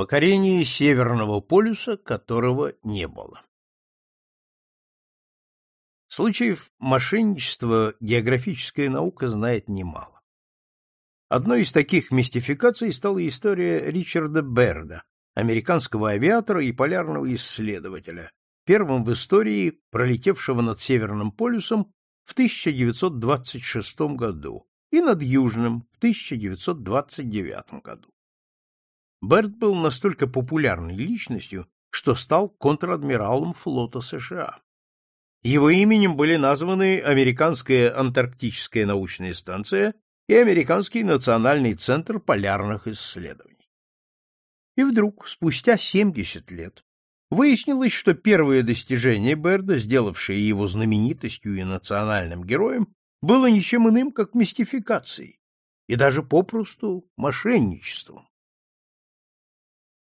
Покорение Северного полюса, которого не было. Случаев мошенничества географическая наука знает немало. Одной из таких мистификаций стала история Ричарда Берда, американского авиатора и полярного исследователя, первым в истории пролетевшего над Северным полюсом в 1926 году и над Южным в 1929 году. Берт был настолько популярной личностью, что стал контр-адмиралом флота США. Его именем были названы Американская антарктическая научная станция и Американский национальный центр полярных исследований. И вдруг, спустя 70 лет, выяснилось, что первое достижение Берда, сделавшее его знаменитостью и национальным героем, было ничем иным, как мистификацией и даже попросту мошенничеством.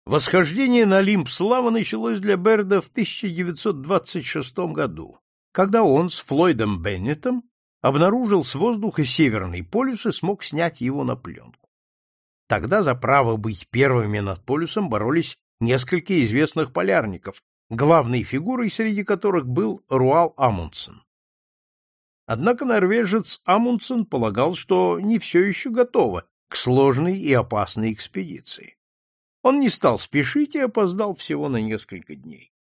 Восхождение на Олимп славы началось для Берда в 1926 году, когда он с Флойдом Беннетом обнаружил с воздуха Северный полюс и смог снять его на пленку. Тогда за право быть первыми над полюсом боролись несколько известных полярников, главной фигурой среди которых был Руал Амундсен. Однако норвежец Амундсен полагал, что не все еще готово к сложной и опасной экспедиции. Он не стал спешить и опоздал всего на несколько дней.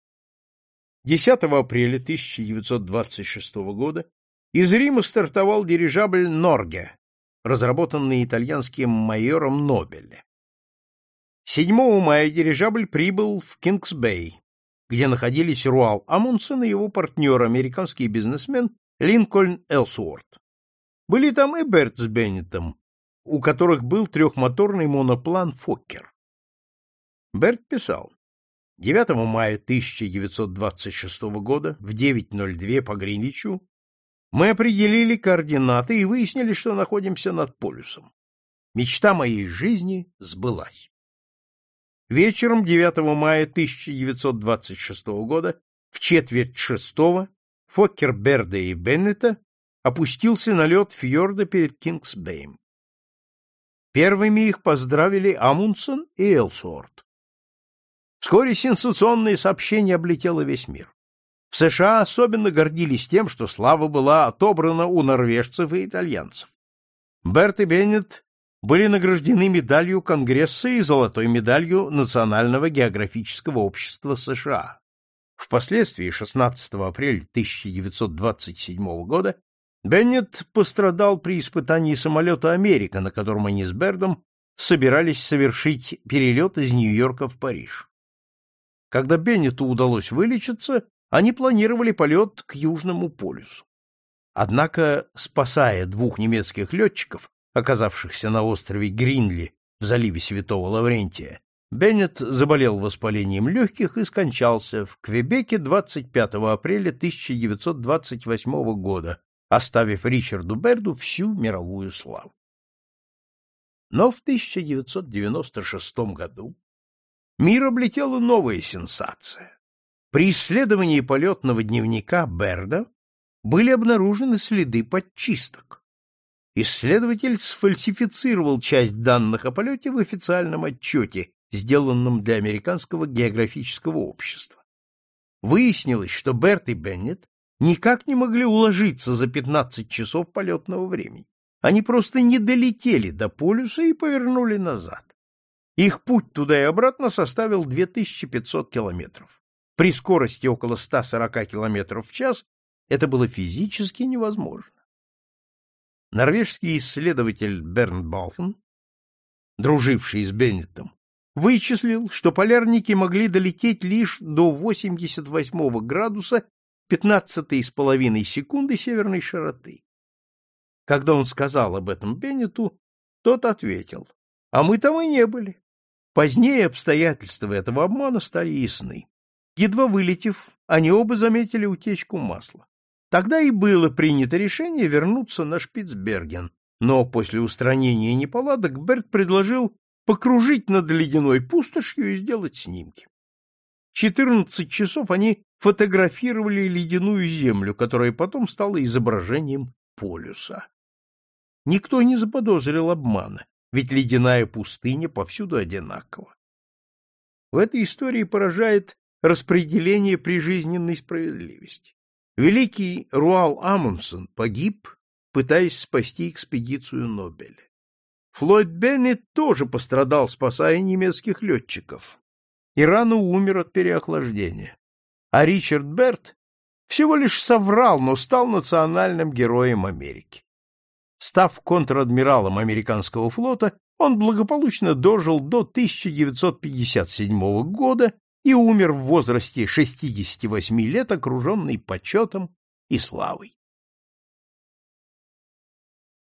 10 апреля 1926 года из Рима стартовал дирижабль «Норге», разработанный итальянским майором Нобеле. 7 мая дирижабль прибыл в Кингсбей, где находились Руал Амундсен и его партнер, американский бизнесмен Линкольн Элсуорт. Были там и Берт с Беннетом, у которых был трехмоторный моноплан «Фоккер». Берт писал. 9 мая 1926 года в 9.02 по Гринвичу мы определили координаты и выяснили, что находимся над полюсом. Мечта моей жизни сбылась. Вечером 9 мая 1926 года в четверть шестого Фоккер Берда и Беннета опустился на лед фьорда перед Кингсбейм. Первыми их поздравили Амундсен и Элсуорт. Вскоре сенсационное сообщение облетело весь мир. В США особенно гордились тем, что слава была отобрана у норвежцев и итальянцев. Берт и Беннет были награждены медалью Конгресса и золотой медалью Национального географического общества США. Впоследствии, 16 апреля 1927 года, Беннет пострадал при испытании самолета «Америка», на котором они с Бердом собирались совершить перелет из Нью-Йорка в Париж. Когда Беннету удалось вылечиться, они планировали полет к Южному полюсу. Однако, спасая двух немецких летчиков, оказавшихся на острове Гринли в заливе Святого Лаврентия, Беннет заболел воспалением легких и скончался в Квебеке 25 апреля 1928 года, оставив Ричарду Берду всю мировую славу. Но в 1996 году мир облетела новая сенсация. При исследовании полетного дневника Берда были обнаружены следы подчисток. Исследователь сфальсифицировал часть данных о полете в официальном отчете, сделанном для Американского географического общества. Выяснилось, что Берт и Беннет никак не могли уложиться за 15 часов полетного времени. Они просто не долетели до полюса и повернули назад. Их путь туда и обратно составил 2500 километров. При скорости около 140 километров в час это было физически невозможно. Норвежский исследователь Берн Балфен, друживший с Беннетом, вычислил, что полярники могли долететь лишь до 88 градуса 15,5 секунды северной широты. Когда он сказал об этом Беннету, тот ответил, а мы там и не были. Позднее обстоятельства этого обмана стали ясны. Едва вылетев, они оба заметили утечку масла. Тогда и было принято решение вернуться на Шпицберген, но после устранения неполадок Берт предложил покружить над ледяной пустошью и сделать снимки. Четырнадцать часов они фотографировали ледяную землю, которая потом стала изображением полюса. Никто не заподозрил обмана ведь ледяная пустыня повсюду одинакова. В этой истории поражает распределение прижизненной справедливости. Великий Руал Амундсен погиб, пытаясь спасти экспедицию Нобеля. Флойд Беннет тоже пострадал, спасая немецких летчиков, и рано умер от переохлаждения. А Ричард Берт всего лишь соврал, но стал национальным героем Америки. Став контр-адмиралом американского флота, он благополучно дожил до 1957 года и умер в возрасте 68 лет, окруженный почетом и славой.